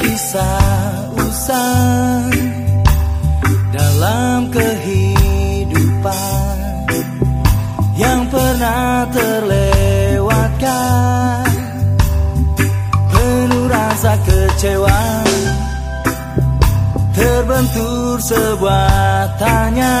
kisah usang dalam kehidupan yang pernah terlewatkan. Penuh rasa kecewa terbentur sebuah tanya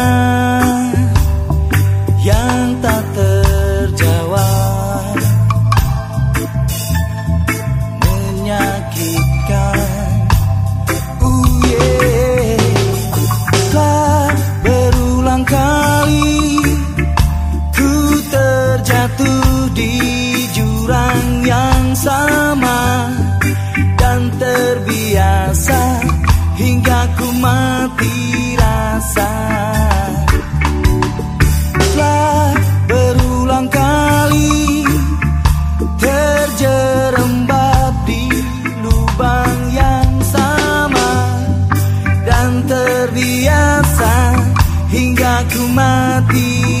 mati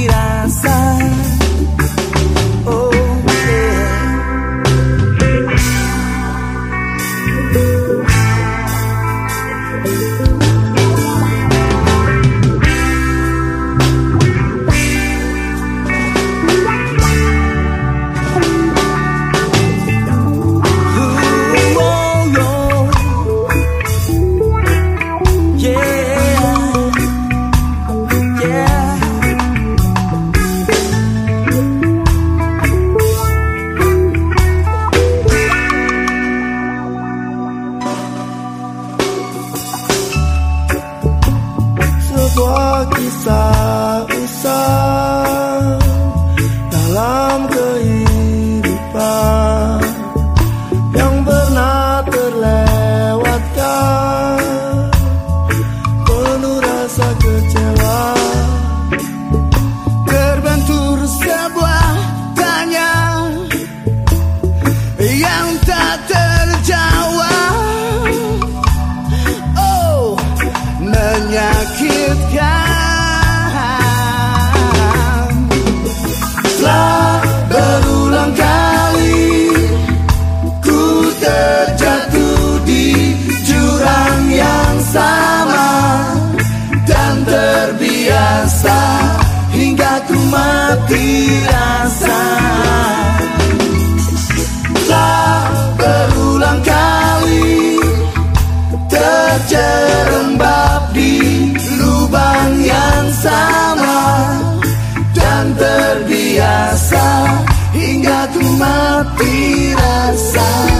sebuah kisah usang dalam kehidupan yang pernah terlewatkan. Penuh rasa kecewa. Terbentur sebuah tanya yang tak terjawab. Oh, menyakitkan mati rasa. Berulang kali Terjerembab di lubang yang sama Dan terbiasa hingga ku mati rasa.